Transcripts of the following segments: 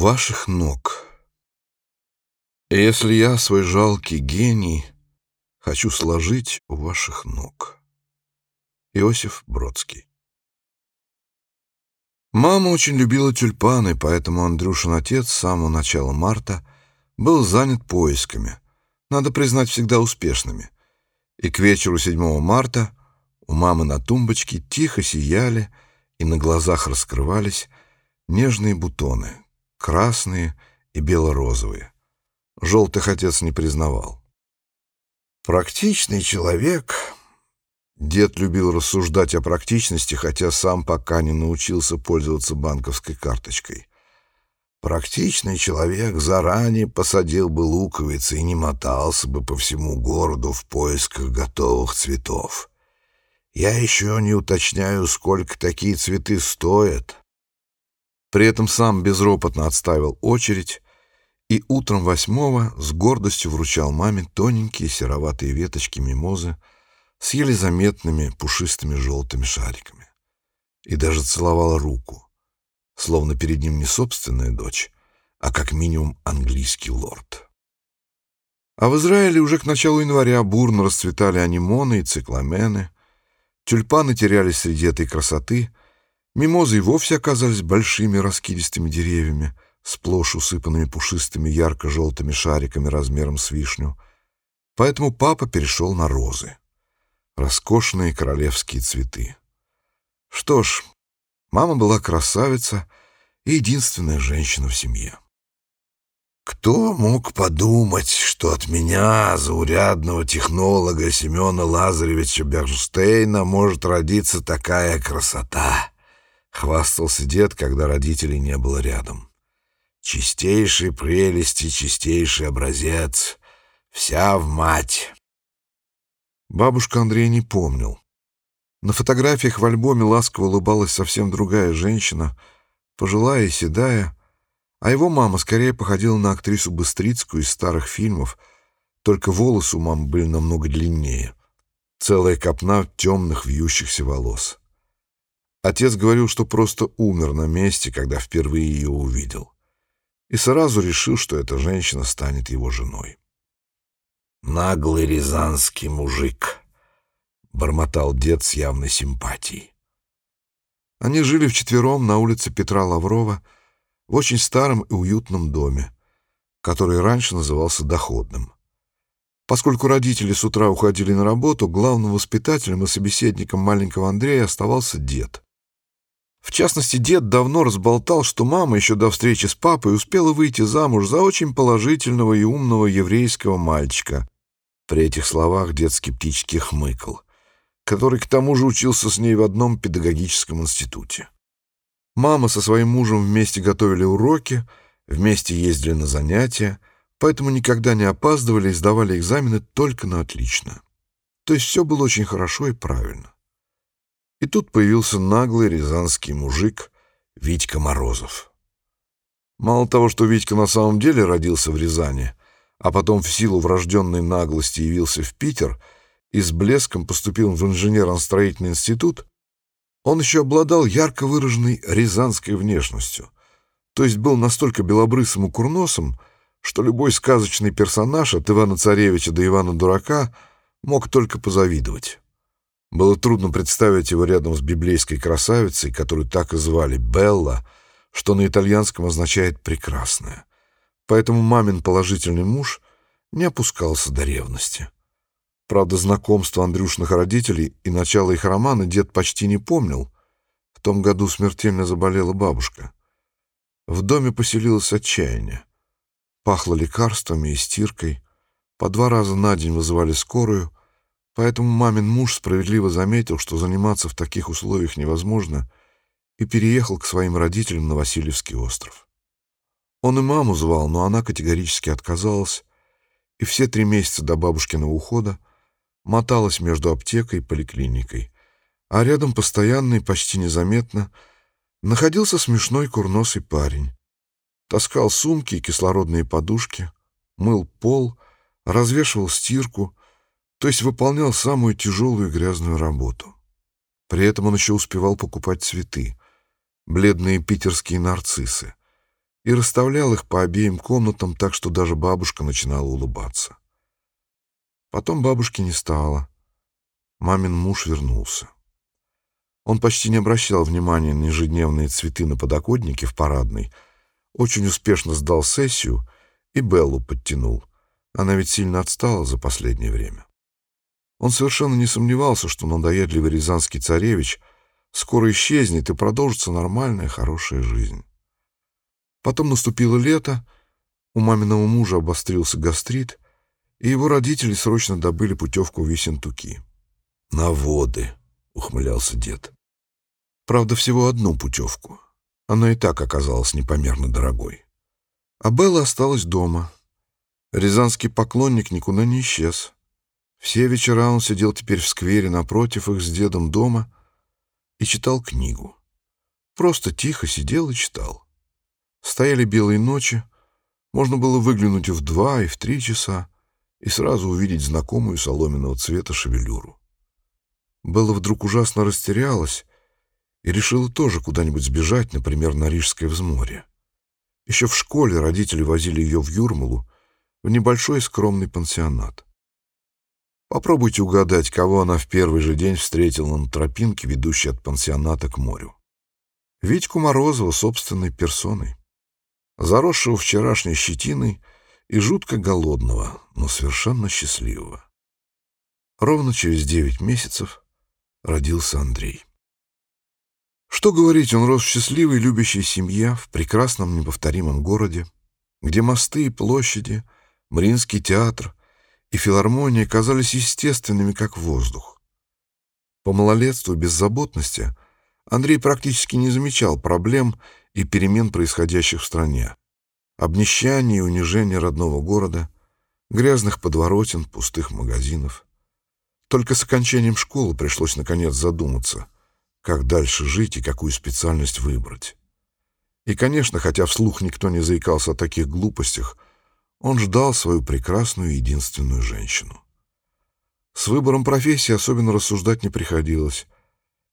ваших ног. Если я свой жалкий гений хочу сложить у ваших ног. Иосиф Бродский Мама очень любила тюльпаны, поэтому Андрюшин отец с самого начала марта был занят поисками, надо признать, всегда успешными. И к вечеру 7 марта у мамы на тумбочке тихо сияли и на глазах раскрывались нежные бутоны, красные и бело-розовые. Желтых отец не признавал. Практичный человек... Дед любил рассуждать о практичности, хотя сам пока не научился пользоваться банковской карточкой. Практичный человек заранее посадил бы луковицы и не мотался бы по всему городу в поисках готовых цветов. Я еще не уточняю, сколько такие цветы стоят. При этом сам безропотно отставил очередь и утром восьмого с гордостью вручал маме тоненькие сероватые веточки мимозы с еле заметными пушистыми желтыми шариками. И даже целовал руку, словно перед ним не собственная дочь, а как минимум английский лорд. А в Израиле уже к началу января бурно расцветали анимоны и цикламены, тюльпаны терялись среди этой красоты, мимозы и вовсе оказались большими раскидистыми деревьями — сплошь усыпанными пушистыми ярко-желтыми шариками размером с вишню. Поэтому папа перешел на розы. Роскошные королевские цветы. Что ж, мама была красавица и единственная женщина в семье. Кто мог подумать, что от меня, заурядного технолога Семена Лазаревича Бернштейна, может родиться такая красота? Хвастался дед, когда родителей не было рядом. Чистейшей прелести, чистейший образец. Вся в мать. Бабушка Андрей не помнил. На фотографиях в альбоме ласково улыбалась совсем другая женщина, пожилая и седая, а его мама скорее походила на актрису Быстрицкую из старых фильмов, только волосы у мамы были намного длиннее. Целая копна темных вьющихся волос. Отец говорил, что просто умер на месте, когда впервые ее увидел и сразу решил, что эта женщина станет его женой. «Наглый рязанский мужик», — бормотал дед с явной симпатией. Они жили вчетвером на улице Петра Лаврова в очень старом и уютном доме, который раньше назывался доходным. Поскольку родители с утра уходили на работу, главным воспитателем и собеседником маленького Андрея оставался дед. В частности, дед давно разболтал, что мама еще до встречи с папой успела выйти замуж за очень положительного и умного еврейского мальчика. При этих словах дед скептически хмыкал, который к тому же учился с ней в одном педагогическом институте. Мама со своим мужем вместе готовили уроки, вместе ездили на занятия, поэтому никогда не опаздывали и сдавали экзамены только на отлично. То есть все было очень хорошо и правильно. И тут появился наглый рязанский мужик Витька Морозов. Мало того, что Витька на самом деле родился в Рязани, а потом в силу врожденной наглости явился в Питер и с блеском поступил в инженерно-строительный институт, он еще обладал ярко выраженной рязанской внешностью, то есть был настолько белобрысым и курносом, что любой сказочный персонаж от Ивана-Царевича до Ивана-Дурака мог только позавидовать. Было трудно представить его рядом с библейской красавицей, которую так и звали Белла, что на итальянском означает «прекрасная». Поэтому мамин положительный муж не опускался до ревности. Правда, знакомство Андрюшных родителей и начало их романа дед почти не помнил. В том году смертельно заболела бабушка. В доме поселилось отчаяние. Пахло лекарствами и стиркой. По два раза на день вызывали скорую — Поэтому мамин муж справедливо заметил, что заниматься в таких условиях невозможно, и переехал к своим родителям на Васильевский остров. Он и маму звал, но она категорически отказалась, и все три месяца до бабушкиного ухода моталась между аптекой и поликлиникой, а рядом постоянно и почти незаметно находился смешной курносый парень. Таскал сумки и кислородные подушки, мыл пол, развешивал стирку — то есть выполнял самую тяжелую и грязную работу. При этом он еще успевал покупать цветы, бледные питерские нарциссы, и расставлял их по обеим комнатам так, что даже бабушка начинала улыбаться. Потом бабушки не стало. Мамин муж вернулся. Он почти не обращал внимания на ежедневные цветы на подоконнике в парадной, очень успешно сдал сессию и Беллу подтянул. Она ведь сильно отстала за последнее время. Он совершенно не сомневался, что надоедливый рязанский царевич скоро исчезнет и продолжится нормальная, хорошая жизнь. Потом наступило лето, у маминого мужа обострился гастрит, и его родители срочно добыли путевку в Весентуки. «На воды», — ухмылялся дед. Правда, всего одну путевку. Она и так оказалась непомерно дорогой. А Белла осталась дома. Рязанский поклонник никуда не исчез. Все вечера он сидел теперь в сквере напротив их с дедом дома и читал книгу. Просто тихо сидел и читал. Стояли белые ночи, можно было выглянуть в два, и в три часа, и сразу увидеть знакомую соломенного цвета шевелюру. Белла вдруг ужасно растерялась и решила тоже куда-нибудь сбежать, например, на Рижское взморье. Еще в школе родители возили ее в Юрмалу, в небольшой скромный пансионат. Попробуйте угадать, кого она в первый же день встретила на тропинке, ведущей от пансионата к морю. Витьку Морозова собственной персоной, заросшего вчерашней щетиной и жутко голодного, но совершенно счастливого. Ровно через девять месяцев родился Андрей. Что говорить, он рос в счастливой, любящей семье, в прекрасном, неповторимом городе, где мосты и площади, Мариинский театр и филармония казались естественными, как воздух. По малолетству беззаботности Андрей практически не замечал проблем и перемен, происходящих в стране, обнищания и унижения родного города, грязных подворотен, пустых магазинов. Только с окончанием школы пришлось наконец задуматься, как дальше жить и какую специальность выбрать. И, конечно, хотя вслух никто не заикался о таких глупостях, он ждал свою прекрасную единственную женщину. С выбором профессии особенно рассуждать не приходилось,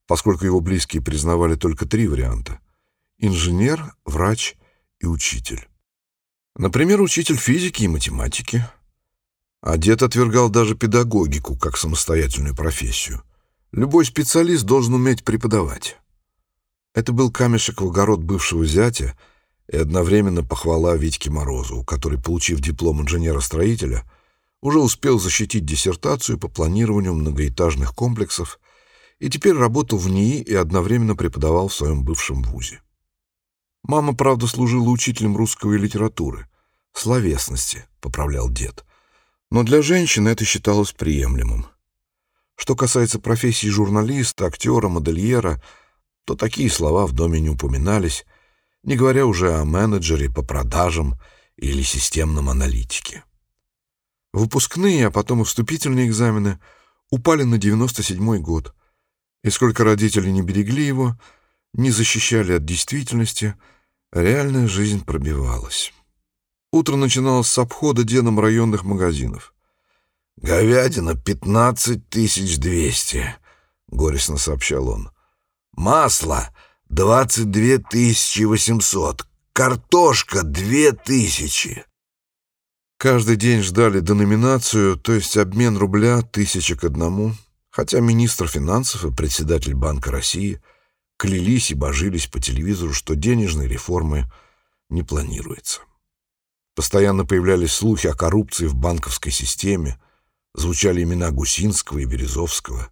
поскольку его близкие признавали только три варианта — инженер, врач и учитель. Например, учитель физики и математики — а дед отвергал даже педагогику как самостоятельную профессию. Любой специалист должен уметь преподавать. Это был камешек в огород бывшего зятя и одновременно похвала Витьке Морозову, который, получив диплом инженера-строителя, уже успел защитить диссертацию по планированию многоэтажных комплексов и теперь работал в НИИ и одновременно преподавал в своем бывшем вузе. Мама, правда, служила учителем русской литературы, словесности, поправлял дед но для женщины это считалось приемлемым. Что касается профессии журналиста, актера, модельера, то такие слова в доме не упоминались, не говоря уже о менеджере по продажам или системном аналитике. Выпускные, а потом и вступительные экзамены упали на 97-й год, и сколько родителей не берегли его, не защищали от действительности, реальная жизнь пробивалась. Утро начиналось с обхода дедом районных магазинов. «Говядина — пятнадцать тысяч двести», — горестно сообщал он. «Масло — двадцать две тысячи восемьсот. Картошка — две тысячи». Каждый день ждали деноминацию, то есть обмен рубля тысяча к одному, хотя министр финансов и председатель Банка России клялись и божились по телевизору, что денежной реформы не планируется. Постоянно появлялись слухи о коррупции в банковской системе, звучали имена Гусинского и Березовского.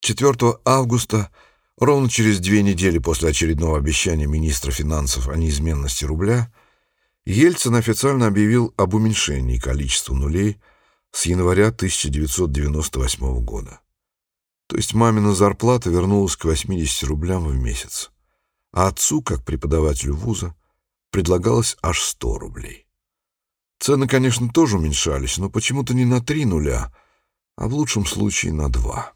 4 августа, ровно через две недели после очередного обещания министра финансов о неизменности рубля, Ельцин официально объявил об уменьшении количества нулей с января 1998 года. То есть мамина зарплата вернулась к 80 рублям в месяц, а отцу, как преподавателю вуза, предлагалось аж 100 рублей. Цены, конечно, тоже уменьшались, но почему-то не на три нуля, а в лучшем случае на два.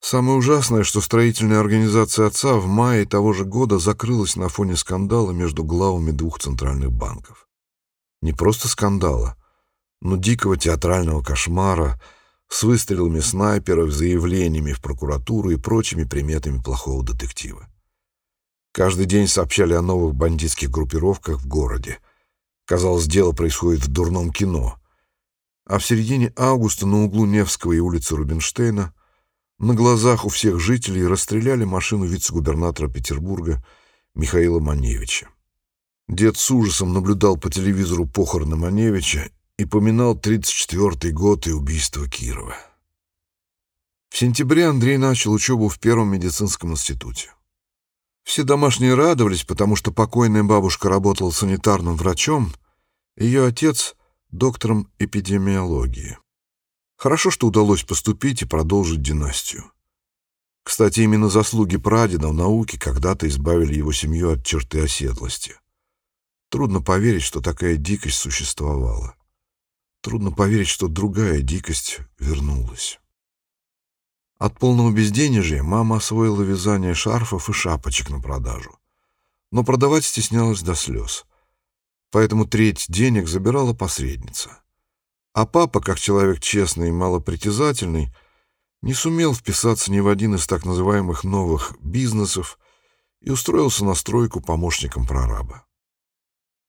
Самое ужасное, что строительная организация отца в мае того же года закрылась на фоне скандала между главами двух центральных банков. Не просто скандала, но дикого театрального кошмара с выстрелами снайперов, заявлениями в прокуратуру и прочими приметами плохого детектива. Каждый день сообщали о новых бандитских группировках в городе. Казалось, дело происходит в дурном кино. А в середине августа на углу Невского и улицы Рубинштейна на глазах у всех жителей расстреляли машину вице-губернатора Петербурга Михаила Маневича. Дед с ужасом наблюдал по телевизору похороны Маневича и поминал 34-й год и убийство Кирова. В сентябре Андрей начал учебу в Первом медицинском институте. Все домашние радовались, потому что покойная бабушка работала санитарным врачом, ее отец — доктором эпидемиологии. Хорошо, что удалось поступить и продолжить династию. Кстати, именно заслуги прадеда в науке когда-то избавили его семью от черты оседлости. Трудно поверить, что такая дикость существовала. Трудно поверить, что другая дикость вернулась. От полного безденежья мама освоила вязание шарфов и шапочек на продажу. Но продавать стеснялась до слез. Поэтому треть денег забирала посредница. А папа, как человек честный и малопритязательный, не сумел вписаться ни в один из так называемых новых бизнесов и устроился на стройку помощником прораба.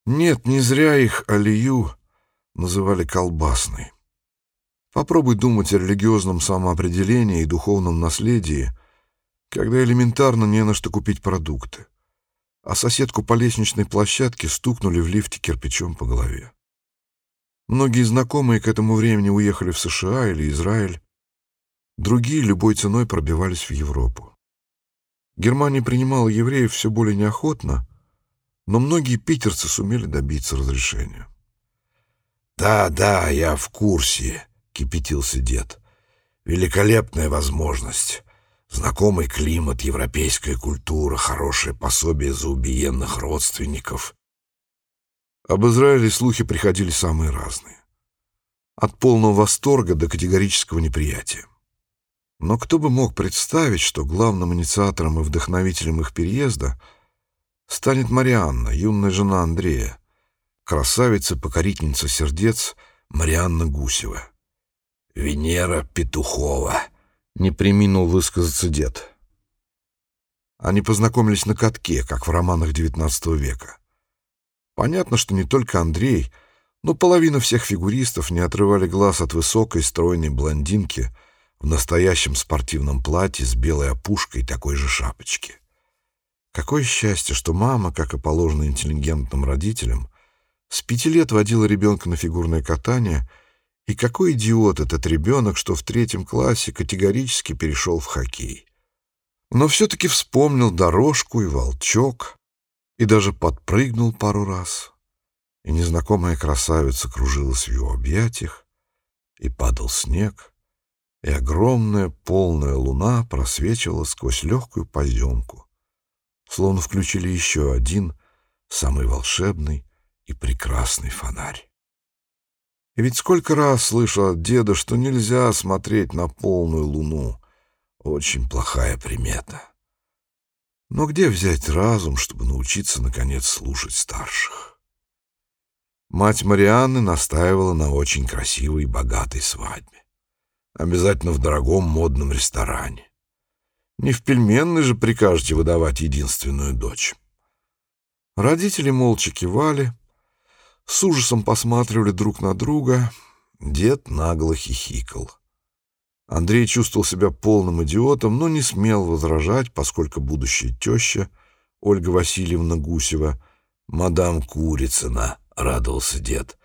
Нет, не зря их Алию называли колбасной. Попробуй думать о религиозном самоопределении и духовном наследии, когда элементарно не на что купить продукты, а соседку по лестничной площадке стукнули в лифте кирпичом по голове. Многие знакомые к этому времени уехали в США или Израиль, другие любой ценой пробивались в Европу. Германия принимала евреев все более неохотно, но многие питерцы сумели добиться разрешения. «Да, да, я в курсе», — кипятился дед. «Великолепная возможность. Знакомый климат, европейская культура, хорошее пособие за убиенных родственников. Об Израиле слухи приходили самые разные. От полного восторга до категорического неприятия. Но кто бы мог представить, что главным инициатором и вдохновителем их переезда станет Марианна, юная жена Андрея, красавица-покорительница сердец Марианна Гусева. «Венера Петухова», — не приминул высказаться дед. Они познакомились на катке, как в романах XIX века. Понятно, что не только Андрей, но половина всех фигуристов не отрывали глаз от высокой, стройной блондинки в настоящем спортивном платье с белой опушкой и такой же шапочки. Какое счастье, что мама, как и положено интеллигентным родителям, с пяти лет водила ребенка на фигурное катание, и какой идиот этот ребенок, что в третьем классе категорически перешел в хоккей. Но все-таки вспомнил дорожку и волчок, и даже подпрыгнул пару раз, и незнакомая красавица кружилась в его объятиях, и падал снег, и огромная полная луна просвечивала сквозь легкую поземку, словно включили еще один, самый волшебный и прекрасный фонарь. И ведь сколько раз слышал от деда, что нельзя смотреть на полную луну. Очень плохая примета. Но где взять разум, чтобы научиться, наконец, слушать старших? Мать Марианны настаивала на очень красивой и богатой свадьбе. Обязательно в дорогом модном ресторане. Не в пельменной же прикажете выдавать единственную дочь. Родители молча кивали, с ужасом посматривали друг на друга. Дед нагло хихикал. Андрей чувствовал себя полным идиотом, но не смел возражать, поскольку будущая теща, Ольга Васильевна Гусева, «Мадам Курицына», — радовался дед,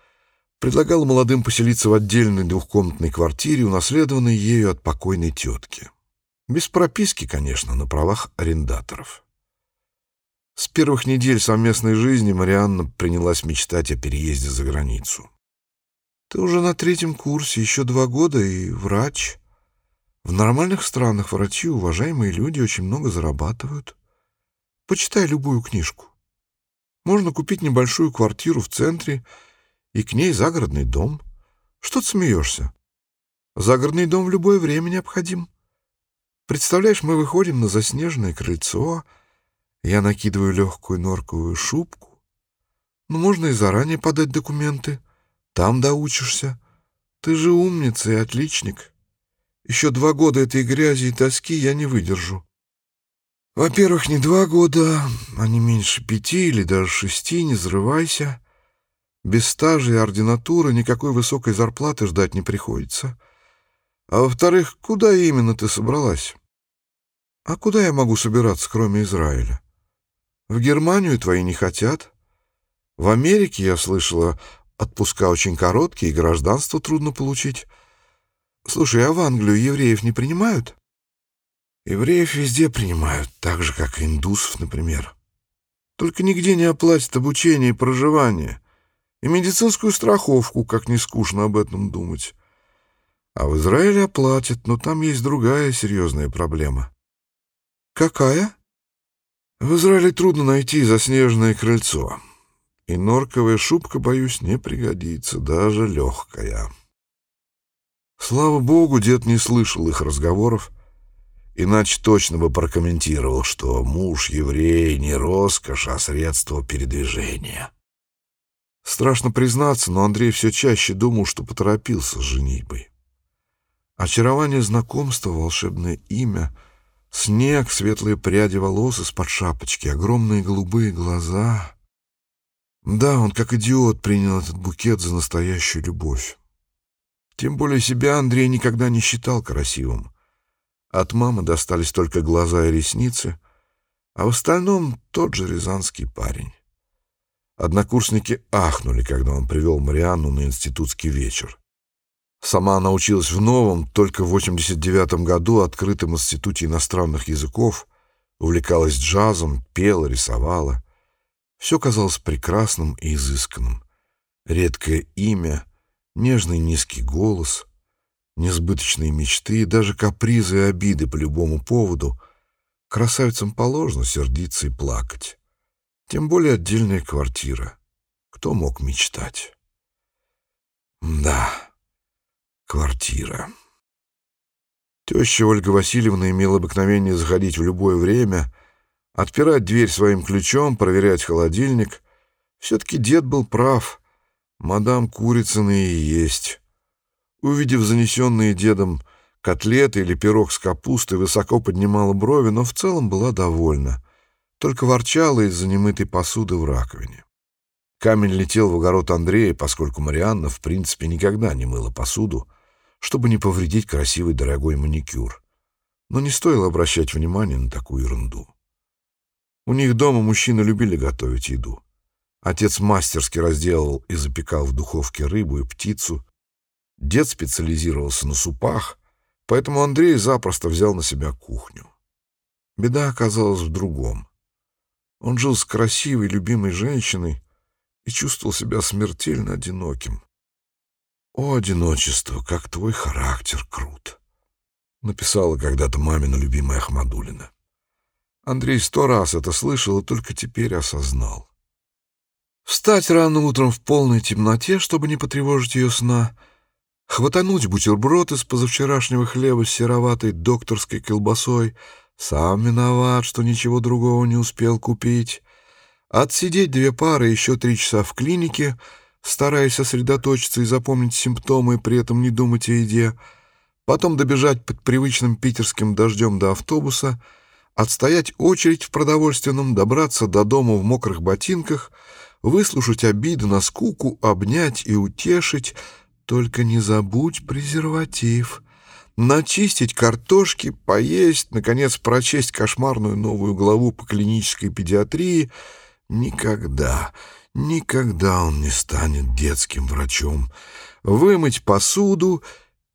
предлагал молодым поселиться в отдельной двухкомнатной квартире, унаследованной ею от покойной тетки. Без прописки, конечно, на правах арендаторов. С первых недель совместной жизни Марианна принялась мечтать о переезде за границу. «Ты уже на третьем курсе, еще два года и врач», в нормальных странах врачи, уважаемые люди, очень много зарабатывают. Почитай любую книжку. Можно купить небольшую квартиру в центре и к ней загородный дом. Что ты смеешься? Загородный дом в любое время необходим. Представляешь, мы выходим на заснеженное крыльцо, я накидываю легкую норковую шубку. Ну, можно и заранее подать документы. Там доучишься. Ты же умница и отличник. Еще два года этой грязи и тоски я не выдержу. Во-первых, не два года, а не меньше пяти или даже шести, не взрывайся. Без стажа и ординатуры никакой высокой зарплаты ждать не приходится. А во-вторых, куда именно ты собралась? А куда я могу собираться, кроме Израиля? В Германию твои не хотят. В Америке, я слышала, отпуска очень короткие, и гражданство трудно получить. Слушай, а в Англию евреев не принимают? Евреев везде принимают, так же, как и индусов, например. Только нигде не оплатят обучение и проживание. И медицинскую страховку, как не скучно об этом думать. А в Израиле оплатят, но там есть другая серьезная проблема. Какая? В Израиле трудно найти заснеженное крыльцо. И норковая шубка, боюсь, не пригодится, даже легкая. Слава богу, дед не слышал их разговоров, Иначе точно бы прокомментировал, что муж еврей не роскошь, а средство передвижения. Страшно признаться, но Андрей все чаще думал, что поторопился с женитьбой. Очарование знакомства, волшебное имя, снег, светлые пряди волос из-под шапочки, огромные голубые глаза. Да, он как идиот принял этот букет за настоящую любовь. Тем более себя Андрей никогда не считал красивым. От мамы достались только глаза и ресницы, а в остальном тот же рязанский парень. Однокурсники ахнули, когда он привел Марианну на институтский вечер. Сама она училась в новом, только в 89 году открытом институте иностранных языков, увлекалась джазом, пела, рисовала. Все казалось прекрасным и изысканным. Редкое имя, нежный низкий голос — несбыточные мечты и даже капризы и обиды по любому поводу, красавицам положено сердиться и плакать. Тем более отдельная квартира. Кто мог мечтать? Да, квартира. Теща Ольга Васильевна имела обыкновение заходить в любое время, отпирать дверь своим ключом, проверять холодильник. Все-таки дед был прав. Мадам Курицына и есть. Увидев занесенные дедом котлеты или пирог с капустой, высоко поднимала брови, но в целом была довольна. Только ворчала из-за немытой посуды в раковине. Камень летел в огород Андрея, поскольку Марианна, в принципе, никогда не мыла посуду, чтобы не повредить красивый дорогой маникюр. Но не стоило обращать внимание на такую ерунду. У них дома мужчины любили готовить еду. Отец мастерски разделал и запекал в духовке рыбу и птицу, Дед специализировался на супах, поэтому Андрей запросто взял на себя кухню. Беда оказалась в другом. Он жил с красивой, любимой женщиной и чувствовал себя смертельно одиноким. «О, одиночество, как твой характер крут!» — написала когда-то мамина любимая Ахмадулина. Андрей сто раз это слышал и только теперь осознал. Встать рано утром в полной темноте, чтобы не потревожить ее сна — хватануть бутерброд из позавчерашнего хлеба с сероватой докторской колбасой, сам виноват, что ничего другого не успел купить, отсидеть две пары еще три часа в клинике, стараясь сосредоточиться и запомнить симптомы при этом не думать о еде, потом добежать под привычным питерским дождем до автобуса, отстоять очередь в продовольственном, добраться до дома в мокрых ботинках, выслушать обиды на скуку, обнять и утешить — только не забудь презерватив. Начистить картошки, поесть, наконец прочесть кошмарную новую главу по клинической педиатрии. Никогда, никогда он не станет детским врачом. Вымыть посуду,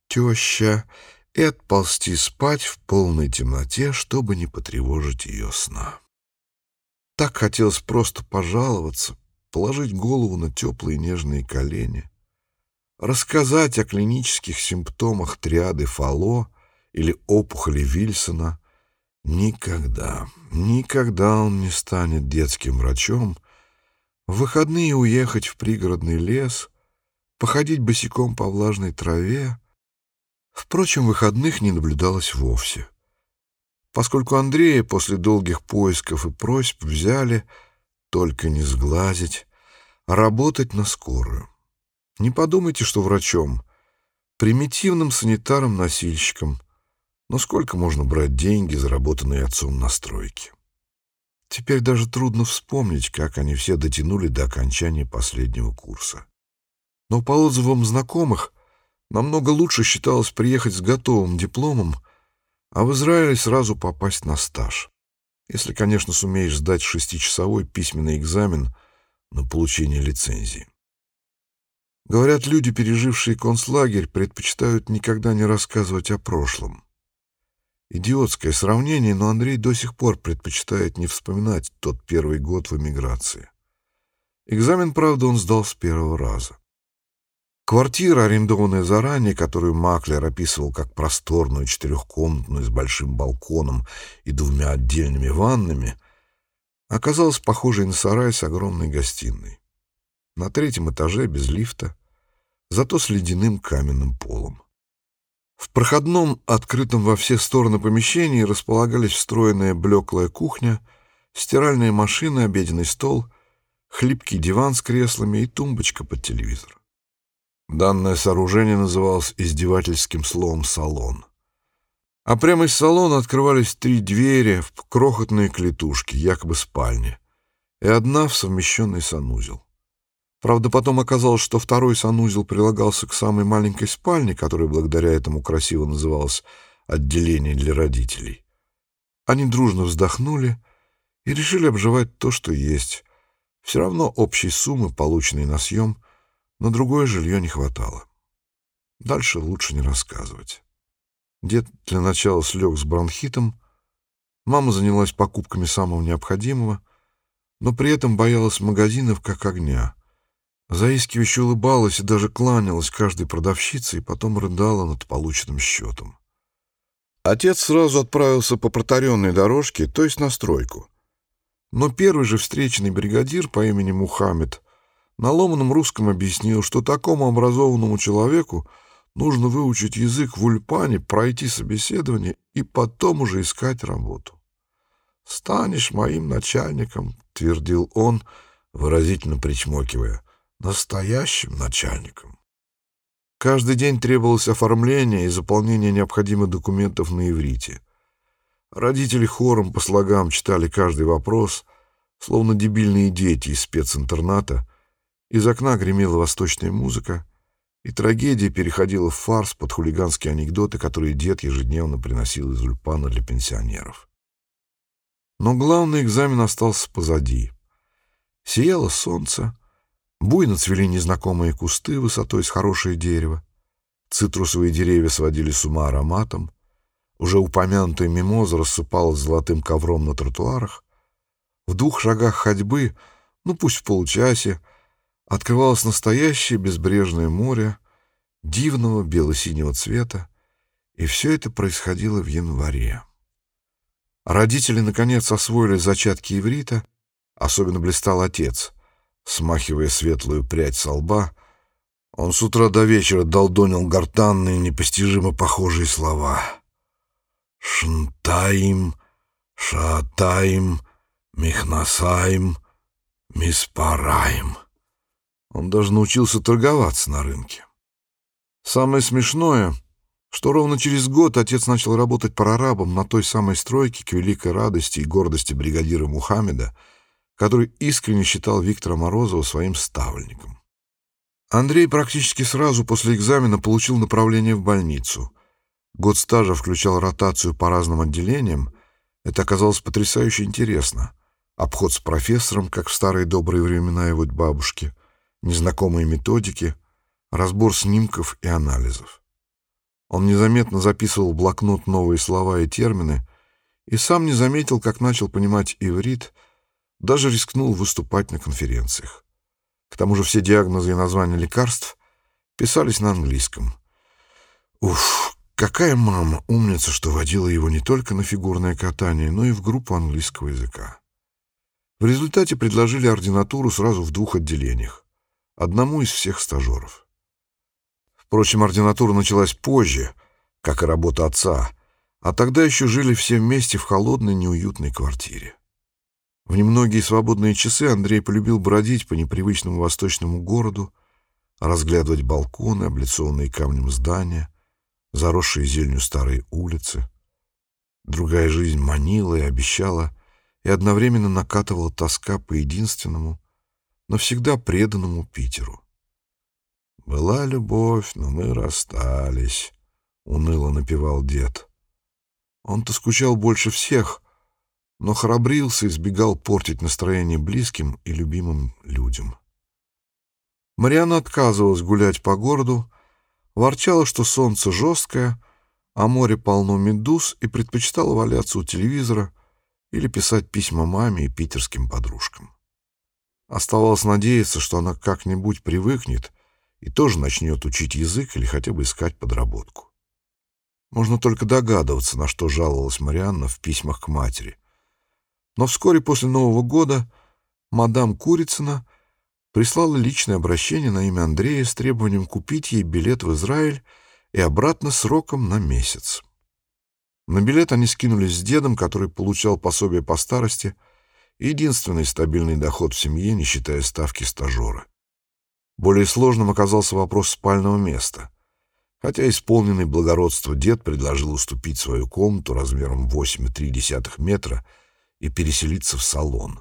теща, и отползти спать в полной темноте, чтобы не потревожить ее сна. Так хотелось просто пожаловаться, положить голову на теплые нежные колени — рассказать о клинических симптомах триады Фало или опухоли Вильсона. Никогда, никогда он не станет детским врачом, в выходные уехать в пригородный лес, походить босиком по влажной траве. Впрочем, выходных не наблюдалось вовсе. Поскольку Андрея после долгих поисков и просьб взяли, только не сглазить, а работать на скорую. Не подумайте, что врачом. Примитивным санитаром-носильщиком. Но сколько можно брать деньги, заработанные отцом на стройке? Теперь даже трудно вспомнить, как они все дотянули до окончания последнего курса. Но по отзывам знакомых намного лучше считалось приехать с готовым дипломом, а в Израиле сразу попасть на стаж. Если, конечно, сумеешь сдать шестичасовой письменный экзамен на получение лицензии. Говорят, люди, пережившие концлагерь, предпочитают никогда не рассказывать о прошлом. Идиотское сравнение, но Андрей до сих пор предпочитает не вспоминать тот первый год в эмиграции. Экзамен, правда, он сдал с первого раза. Квартира, арендованная заранее, которую Маклер описывал как просторную четырехкомнатную с большим балконом и двумя отдельными ваннами, оказалась похожей на сарай с огромной гостиной. На третьем этаже без лифта, зато с ледяным каменным полом. В проходном, открытом во все стороны помещении располагались встроенная блеклая кухня, стиральная машина, обеденный стол, хлипкий диван с креслами и тумбочка под телевизор. Данное сооружение называлось издевательским словом «салон». А прямо из салона открывались три двери в крохотные клетушки, якобы спальни, и одна в совмещенный санузел. Правда, потом оказалось, что второй санузел прилагался к самой маленькой спальне, которая благодаря этому красиво называлась «отделение для родителей». Они дружно вздохнули и решили обживать то, что есть. Все равно общей суммы, полученной на съем, на другое жилье не хватало. Дальше лучше не рассказывать. Дед для начала слег с бронхитом, мама занялась покупками самого необходимого, но при этом боялась магазинов как огня — Заискивающе улыбалась и даже кланялась каждой продавщице и потом рыдала над полученным счетом. Отец сразу отправился по протаренной дорожке, то есть на стройку. Но первый же встречный бригадир по имени Мухаммед на ломаном русском объяснил, что такому образованному человеку нужно выучить язык в Ульпане, пройти собеседование и потом уже искать работу. «Станешь моим начальником», — твердил он, выразительно причмокивая настоящим начальником. Каждый день требовалось оформление и заполнение необходимых документов на иврите. Родители хором по слогам читали каждый вопрос, словно дебильные дети из специнтерната. Из окна гремела восточная музыка, и трагедия переходила в фарс под хулиганские анекдоты, которые дед ежедневно приносил из Ульпана для пенсионеров. Но главный экзамен остался позади. Сияло солнце, Буйно цвели незнакомые кусты высотой с хорошее дерево. Цитрусовые деревья сводили с ума ароматом. Уже упомянутая мимоза рассыпалась золотым ковром на тротуарах. В двух шагах ходьбы, ну пусть в получасе, открывалось настоящее безбрежное море дивного бело-синего цвета, и все это происходило в январе. Родители, наконец, освоили зачатки иврита, особенно блистал отец — смахивая светлую прядь со лба, он с утра до вечера долдонил гортанные, непостижимо похожие слова. «Шнтаим», «Шаатаим», «Михнасаим», «Миспараим». Он даже научился торговаться на рынке. Самое смешное, что ровно через год отец начал работать прорабом на той самой стройке к великой радости и гордости бригадира Мухаммеда, который искренне считал Виктора Морозова своим ставленником. Андрей практически сразу после экзамена получил направление в больницу. Год стажа включал ротацию по разным отделениям. Это оказалось потрясающе интересно. Обход с профессором, как в старые добрые времена его бабушки, незнакомые методики, разбор снимков и анализов. Он незаметно записывал в блокнот новые слова и термины и сам не заметил, как начал понимать иврит — даже рискнул выступать на конференциях. К тому же все диагнозы и названия лекарств писались на английском. Уф, какая мама умница, что водила его не только на фигурное катание, но и в группу английского языка. В результате предложили ординатуру сразу в двух отделениях, одному из всех стажеров. Впрочем, ординатура началась позже, как и работа отца, а тогда еще жили все вместе в холодной, неуютной квартире. В немногие свободные часы Андрей полюбил бродить по непривычному восточному городу, разглядывать балконы, облицованные камнем здания, заросшие зеленью старые улицы. Другая жизнь манила и обещала, и одновременно накатывала тоска по единственному, но всегда преданному Питеру. «Была любовь, но мы расстались», — уныло напевал дед. Он-то скучал больше всех, но храбрился и избегал портить настроение близким и любимым людям. Мариана отказывалась гулять по городу, ворчала, что солнце жесткое, а море полно медуз, и предпочитала валяться у телевизора или писать письма маме и питерским подружкам. Оставалось надеяться, что она как-нибудь привыкнет и тоже начнет учить язык или хотя бы искать подработку. Можно только догадываться, на что жаловалась Марианна в письмах к матери. Но вскоре после Нового года мадам Курицына прислала личное обращение на имя Андрея с требованием купить ей билет в Израиль и обратно сроком на месяц. На билет они скинулись с дедом, который получал пособие по старости, единственный стабильный доход в семье, не считая ставки стажера. Более сложным оказался вопрос спального места. Хотя исполненный благородства дед предложил уступить свою комнату размером 8,3 метра и переселиться в салон.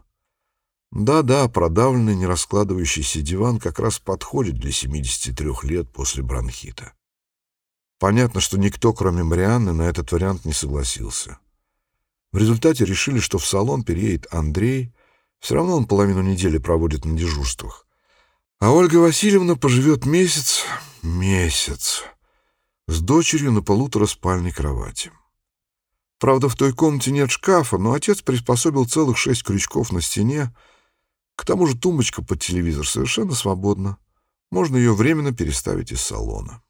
Да-да, продавленный, не раскладывающийся диван как раз подходит для 73 лет после бронхита. Понятно, что никто, кроме Марианны, на этот вариант не согласился. В результате решили, что в салон переедет Андрей, все равно он половину недели проводит на дежурствах. А Ольга Васильевна поживет месяц, месяц, с дочерью на полутораспальной кровати. Правда, в той комнате нет шкафа, но отец приспособил целых шесть крючков на стене. К тому же тумбочка под телевизор совершенно свободна. Можно ее временно переставить из салона.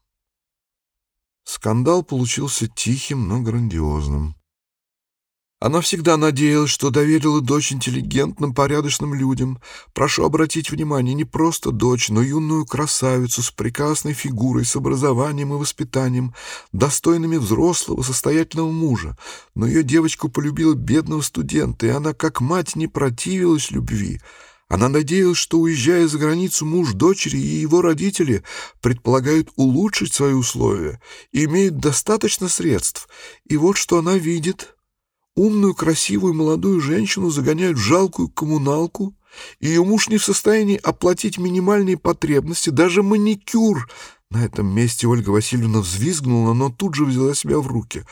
Скандал получился тихим, но грандиозным. Она всегда надеялась, что доверила дочь интеллигентным, порядочным людям. Прошу обратить внимание, не просто дочь, но юную красавицу с прекрасной фигурой, с образованием и воспитанием, достойными взрослого, состоятельного мужа. Но ее девочку полюбила бедного студента, и она, как мать, не противилась любви. Она надеялась, что, уезжая за границу, муж дочери и его родители предполагают улучшить свои условия и имеют достаточно средств. И вот что она видит. Умную, красивую молодую женщину загоняют в жалкую коммуналку, ее муж не в состоянии оплатить минимальные потребности, даже маникюр — на этом месте Ольга Васильевна взвизгнула, но тут же взяла себя в руки.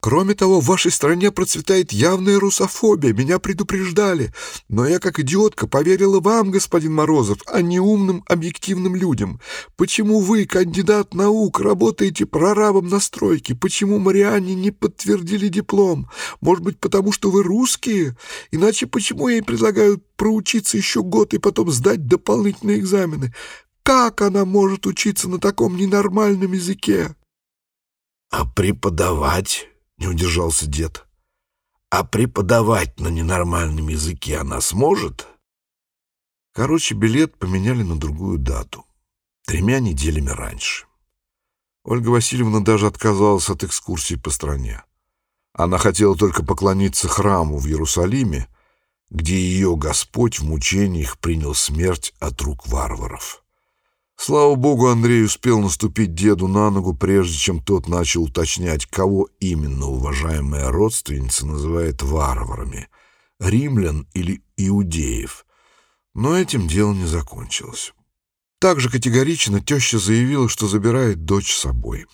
«Кроме того, в вашей стране процветает явная русофобия. Меня предупреждали. Но я, как идиотка, поверила вам, господин Морозов, а не умным, объективным людям. Почему вы, кандидат наук, работаете прорабом на стройке? Почему Марианне не подтвердили диплом? Может быть, потому что вы русские? Иначе почему ей предлагают проучиться еще год и потом сдать дополнительные экзамены? Как она может учиться на таком ненормальном языке? — А преподавать? — не удержался дед. — А преподавать на ненормальном языке она сможет? Короче, билет поменяли на другую дату. Тремя неделями раньше. Ольга Васильевна даже отказалась от экскурсий по стране. Она хотела только поклониться храму в Иерусалиме, где ее Господь в мучениях принял смерть от рук варваров. Слава богу, Андрей успел наступить деду на ногу, прежде чем тот начал уточнять, кого именно уважаемая родственница называет варварами — римлян или иудеев. Но этим дело не закончилось. Также категорично теща заявила, что забирает дочь с собой.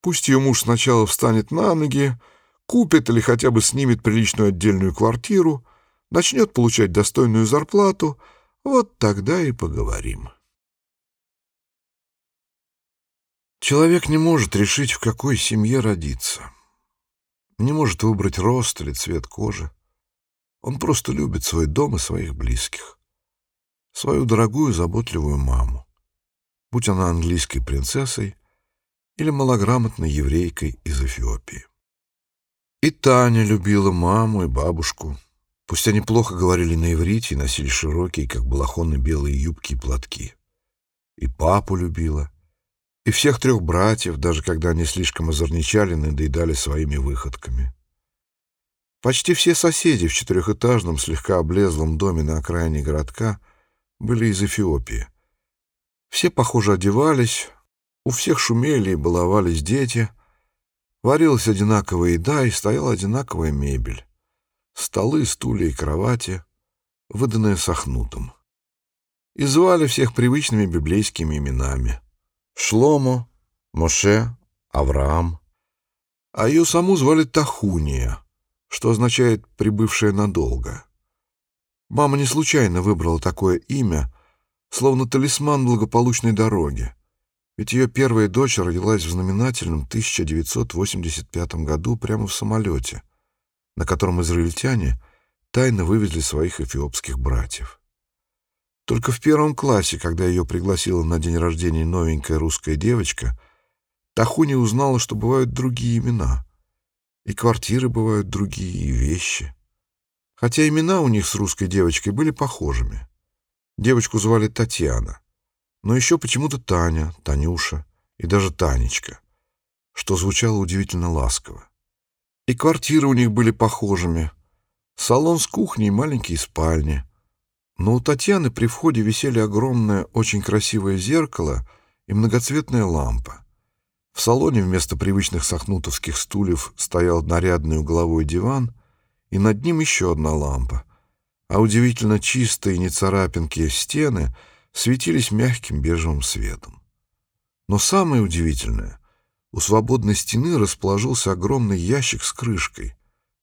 Пусть ее муж сначала встанет на ноги, купит или хотя бы снимет приличную отдельную квартиру, начнет получать достойную зарплату, вот тогда и поговорим. Человек не может решить, в какой семье родиться. Не может выбрать рост или цвет кожи. Он просто любит свой дом и своих близких. Свою дорогую, заботливую маму. Будь она английской принцессой или малограмотной еврейкой из Эфиопии. И Таня любила маму и бабушку. Пусть они плохо говорили на иврите и носили широкие, как балахоны, белые юбки и платки. И папу любила, и всех трех братьев, даже когда они слишком озорничали, надоедали своими выходками. Почти все соседи в четырехэтажном, слегка облезлом доме на окраине городка были из Эфиопии. Все, похоже, одевались, у всех шумели и баловались дети. Варилась одинаковая еда и стояла одинаковая мебель. Столы, стулья и кровати, выданные сохнутым. И звали всех привычными библейскими именами. Шломо, Моше, Авраам. А ее саму звали Тахуния, что означает «прибывшая надолго». Мама не случайно выбрала такое имя, словно талисман благополучной дороги. Ведь ее первая дочь родилась в знаменательном 1985 году прямо в самолете, на котором израильтяне тайно вывезли своих эфиопских братьев. Только в первом классе, когда ее пригласила на день рождения новенькая русская девочка, Тахуни узнала, что бывают другие имена. И квартиры бывают другие, и вещи. Хотя имена у них с русской девочкой были похожими. Девочку звали Татьяна, но еще почему-то Таня, Танюша и даже Танечка, что звучало удивительно ласково. И квартиры у них были похожими. Салон с кухней и маленькие спальни. Но у Татьяны при входе висели огромное, очень красивое зеркало и многоцветная лампа. В салоне вместо привычных сахнутовских стульев стоял нарядный угловой диван — и над ним еще одна лампа, а удивительно чистые нецарапинки стены светились мягким бежевым светом. Но самое удивительное, у свободной стены расположился огромный ящик с крышкой,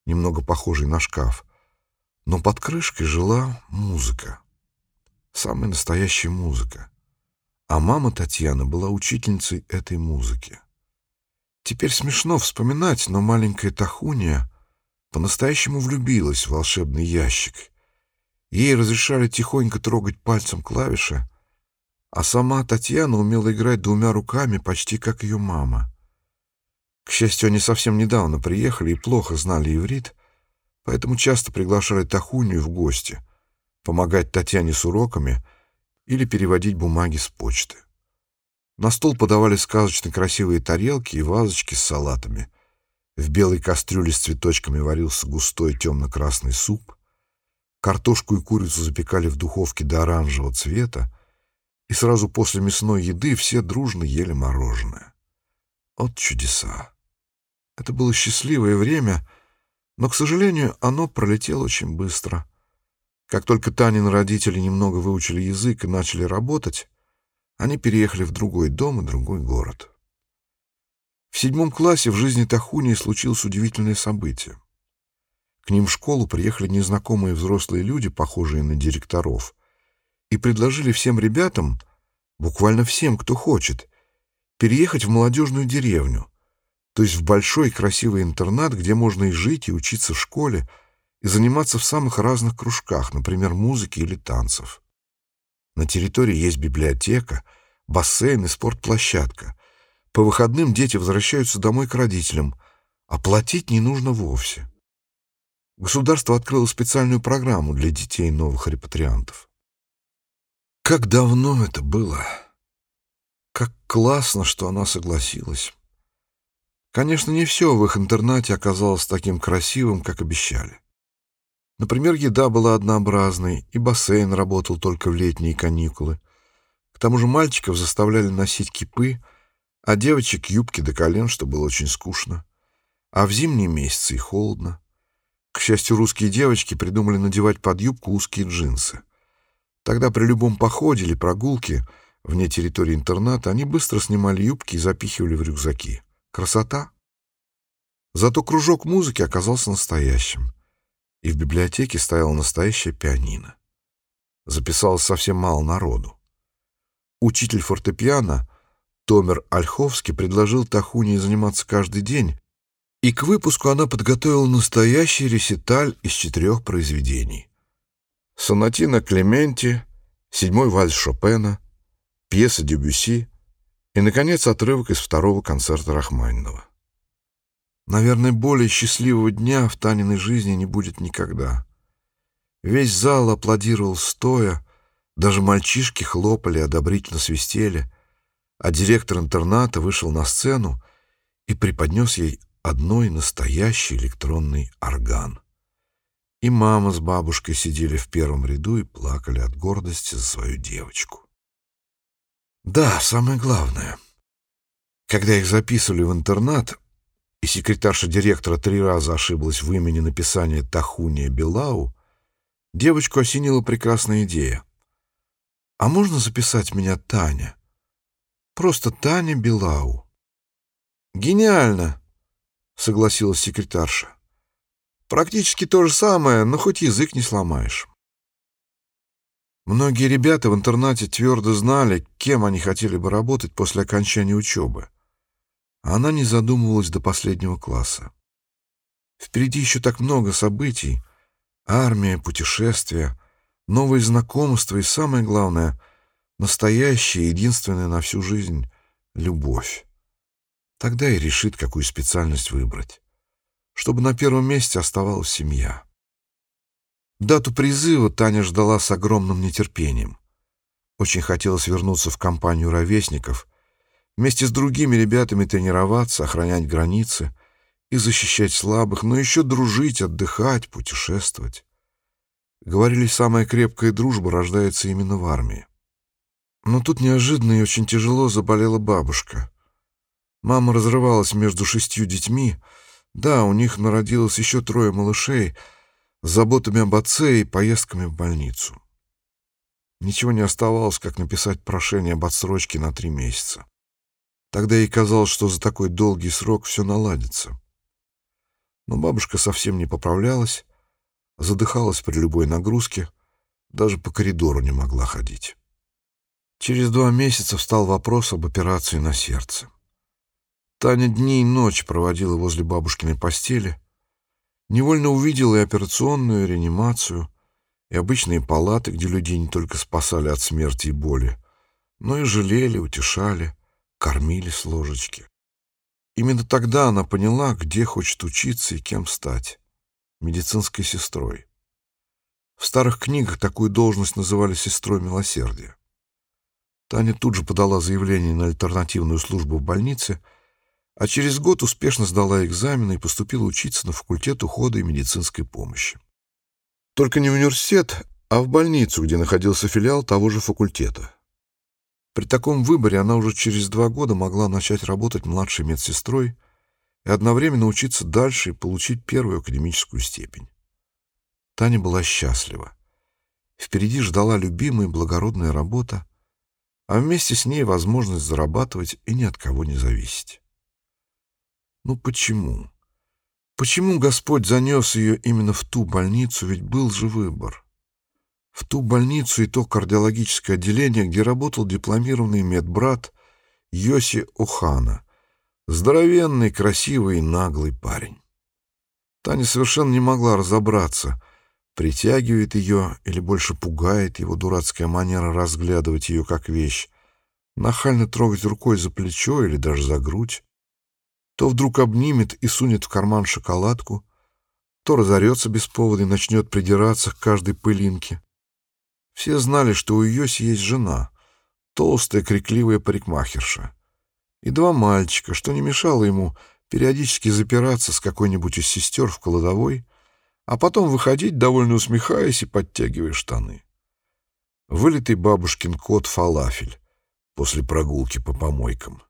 немного похожий на шкаф, но под крышкой жила музыка, самая настоящая музыка. А мама Татьяны была учительницей этой музыки. Теперь смешно вспоминать, но маленькая Тахуния по-настоящему влюбилась в волшебный ящик. Ей разрешали тихонько трогать пальцем клавиши, а сама Татьяна умела играть двумя руками, почти как ее мама. К счастью, они совсем недавно приехали и плохо знали иврит, поэтому часто приглашали Тахунию в гости, помогать Татьяне с уроками или переводить бумаги с почты. На стол подавали сказочно красивые тарелки и вазочки с салатами — в белой кастрюле с цветочками варился густой темно-красный суп. Картошку и курицу запекали в духовке до оранжевого цвета, и сразу после мясной еды все дружно ели мороженое. От чудеса! Это было счастливое время, но, к сожалению, оно пролетело очень быстро. Как только Танин родители немного выучили язык и начали работать, они переехали в другой дом и другой город. В седьмом классе в жизни Тахунии случилось удивительное событие. К ним в школу приехали незнакомые взрослые люди, похожие на директоров, и предложили всем ребятам, буквально всем, кто хочет, переехать в молодежную деревню, то есть в большой красивый интернат, где можно и жить, и учиться в школе, и заниматься в самых разных кружках, например, музыки или танцев. На территории есть библиотека, бассейн и спортплощадка. По выходным дети возвращаются домой к родителям, а платить не нужно вовсе. Государство открыло специальную программу для детей новых репатриантов. Как давно это было! Как классно, что она согласилась. Конечно, не все в их интернате оказалось таким красивым, как обещали. Например, еда была однообразной, и бассейн работал только в летние каникулы. К тому же мальчиков заставляли носить кипы — а девочек юбки до колен, что было очень скучно. А в зимние месяцы и холодно. К счастью, русские девочки придумали надевать под юбку узкие джинсы. Тогда при любом походе или прогулке вне территории интерната они быстро снимали юбки и запихивали в рюкзаки. Красота! Зато кружок музыки оказался настоящим. И в библиотеке стояла настоящая пианино. Записалось совсем мало народу. Учитель фортепиано — Томер Ольховский предложил Тахуне заниматься каждый день, и к выпуску она подготовила настоящий реситаль из четырех произведений. Сонатина Клементи, седьмой вальс Шопена, пьеса Дебюси и, наконец, отрывок из второго концерта Рахманинова. Наверное, более счастливого дня в Таниной жизни не будет никогда. Весь зал аплодировал стоя, даже мальчишки хлопали, одобрительно свистели — а директор интерната вышел на сцену и преподнес ей одной настоящий электронный орган. И мама с бабушкой сидели в первом ряду и плакали от гордости за свою девочку. Да, самое главное. Когда их записывали в интернат, и секретарша директора три раза ошиблась в имени написания Тахуния Белау, девочку осенила прекрасная идея. «А можно записать меня Таня? Просто Таня Белау». «Гениально!» — согласилась секретарша. «Практически то же самое, но хоть язык не сломаешь». Многие ребята в интернате твердо знали, кем они хотели бы работать после окончания учебы. Она не задумывалась до последнего класса. Впереди еще так много событий. Армия, путешествия, новые знакомства и, самое главное, настоящая, единственная на всю жизнь — любовь. Тогда и решит, какую специальность выбрать. Чтобы на первом месте оставалась семья. Дату призыва Таня ждала с огромным нетерпением. Очень хотелось вернуться в компанию ровесников, вместе с другими ребятами тренироваться, охранять границы и защищать слабых, но еще дружить, отдыхать, путешествовать. Говорили, самая крепкая дружба рождается именно в армии. Но тут неожиданно и очень тяжело заболела бабушка. Мама разрывалась между шестью детьми. Да, у них народилось еще трое малышей — заботами об отце и поездками в больницу. Ничего не оставалось, как написать прошение об отсрочке на три месяца. Тогда ей казалось, что за такой долгий срок все наладится. Но бабушка совсем не поправлялась, задыхалась при любой нагрузке, даже по коридору не могла ходить. Через два месяца встал вопрос об операции на сердце. Таня дни и ночь проводила возле бабушкиной постели — Невольно увидел и операционную, и реанимацию, и обычные палаты, где людей не только спасали от смерти и боли, но и жалели, утешали, кормили с ложечки. Именно тогда она поняла, где хочет учиться и кем стать — медицинской сестрой. В старых книгах такую должность называли сестрой милосердия. Таня тут же подала заявление на альтернативную службу в больнице — а через год успешно сдала экзамены и поступила учиться на факультет ухода и медицинской помощи. Только не в университет, а в больницу, где находился филиал того же факультета. При таком выборе она уже через два года могла начать работать младшей медсестрой и одновременно учиться дальше и получить первую академическую степень. Таня была счастлива. Впереди ждала любимая и благородная работа, а вместе с ней возможность зарабатывать и ни от кого не зависеть. Ну почему? Почему Господь занес ее именно в ту больницу, ведь был же выбор? В ту больницу и то кардиологическое отделение, где работал дипломированный медбрат Йоси Охана, здоровенный, красивый и наглый парень. Таня совершенно не могла разобраться, притягивает ее или больше пугает его дурацкая манера разглядывать ее как вещь, нахально трогать рукой за плечо или даже за грудь то вдруг обнимет и сунет в карман шоколадку, то разорется без повода и начнет придираться к каждой пылинке. Все знали, что у Йоси есть жена, толстая, крикливая парикмахерша, и два мальчика, что не мешало ему периодически запираться с какой-нибудь из сестер в кладовой, а потом выходить, довольно усмехаясь и подтягивая штаны. Вылитый бабушкин кот Фалафель после прогулки по помойкам —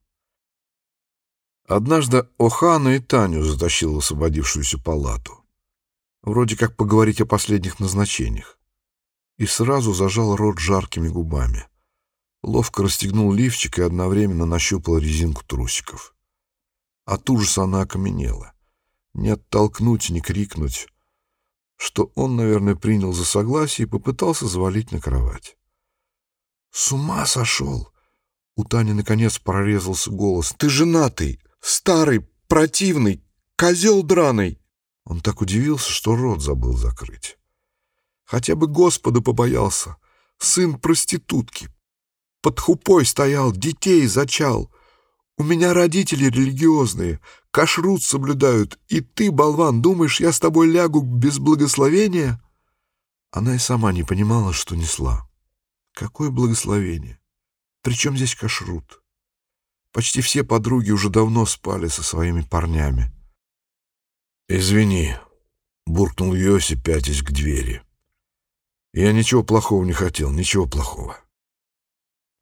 Однажды Охана и Таню затащил в освободившуюся палату. Вроде как поговорить о последних назначениях. И сразу зажал рот жаркими губами. Ловко расстегнул лифчик и одновременно нащупал резинку трусиков. От ужаса она окаменела. Не оттолкнуть, не крикнуть. Что он, наверное, принял за согласие и попытался завалить на кровать. «С ума сошел!» У Тани наконец прорезался голос. «Ты женатый! Старый, противный, козел драный!» Он так удивился, что рот забыл закрыть. Хотя бы Господа побоялся. Сын проститутки. Под хупой стоял, детей зачал. У меня родители религиозные, кашрут соблюдают, и ты, болван, думаешь, я с тобой лягу без благословения?» Она и сама не понимала, что несла. Какое благословение? Причем здесь кашрут? Почти все подруги уже давно спали со своими парнями. «Извини», — буркнул Йоси, пятясь к двери. «Я ничего плохого не хотел, ничего плохого».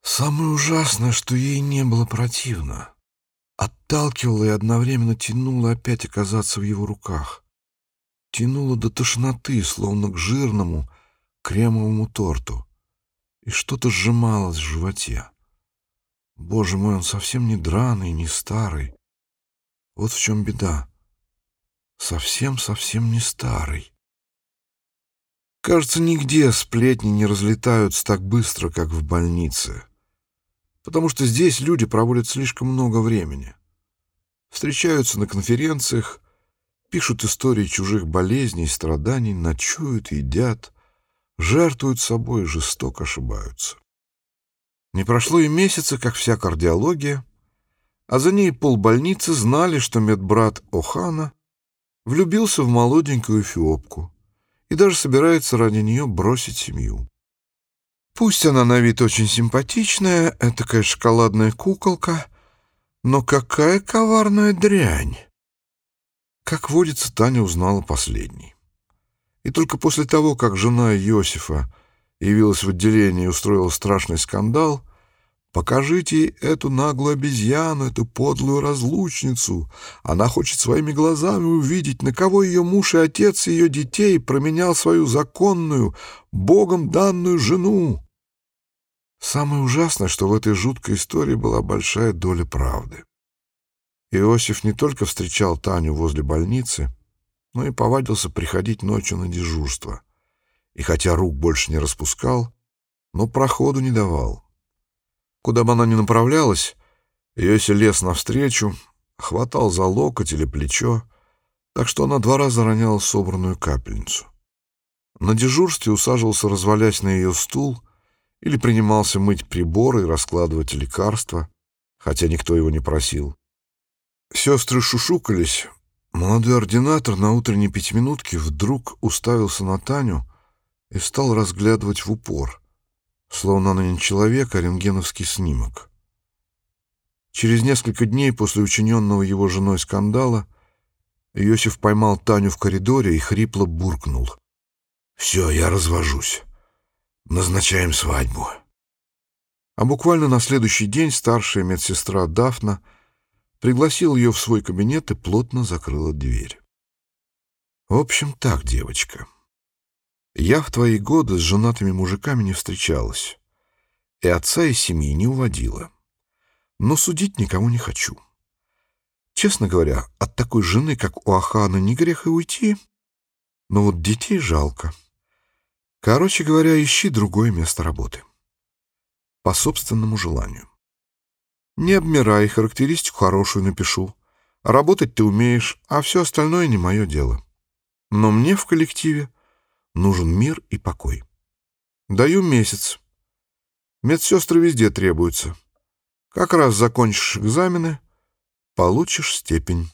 Самое ужасное, что ей не было противно. отталкивало и одновременно тянуло опять оказаться в его руках. Тянуло до тошноты, словно к жирному кремовому торту. И что-то сжималось в животе. Боже мой, он совсем не драный, не старый. Вот в чем беда. Совсем-совсем не старый. Кажется, нигде сплетни не разлетаются так быстро, как в больнице. Потому что здесь люди проводят слишком много времени. Встречаются на конференциях, пишут истории чужих болезней, страданий, ночуют, едят, жертвуют собой и жестоко ошибаются. Не прошло и месяца, как вся кардиология, а за ней полбольницы знали, что медбрат Охана влюбился в молоденькую эфиопку и даже собирается ради нее бросить семью. Пусть она на вид очень симпатичная, этакая шоколадная куколка, но какая коварная дрянь! Как водится, Таня узнала последней. И только после того, как жена Иосифа явилась в отделение и устроила страшный скандал, Покажите эту наглую обезьяну, эту подлую разлучницу. Она хочет своими глазами увидеть, на кого ее муж и отец ее детей променял свою законную, Богом данную жену. Самое ужасное, что в этой жуткой истории была большая доля правды. Иосиф не только встречал Таню возле больницы, но и повадился приходить ночью на дежурство. И хотя рук больше не распускал, но проходу не давал. Куда бы она ни направлялась, Йоси лез навстречу, хватал за локоть или плечо, так что она два раза роняла собранную капельницу. На дежурстве усаживался, развалясь на ее стул, или принимался мыть приборы и раскладывать лекарства, хотя никто его не просил. Сестры шушукались. Молодой ординатор на утренней пятиминутке вдруг уставился на Таню и стал разглядывать в упор словно она не человек, а рентгеновский снимок. Через несколько дней после учиненного его женой скандала Иосиф поймал Таню в коридоре и хрипло буркнул. «Все, я развожусь. Назначаем свадьбу». А буквально на следующий день старшая медсестра Дафна пригласила ее в свой кабинет и плотно закрыла дверь. «В общем, так, девочка». Я в твои годы с женатыми мужиками не встречалась, и отца из семьи не уводила. Но судить никому не хочу. Честно говоря, от такой жены, как у Ахана, не грех и уйти, но вот детей жалко. Короче говоря, ищи другое место работы. По собственному желанию. Не обмирай, характеристику хорошую напишу. Работать ты умеешь, а все остальное не мое дело. Но мне в коллективе Нужен мир и покой. Даю месяц. Медсестры везде требуются. Как раз закончишь экзамены, получишь степень.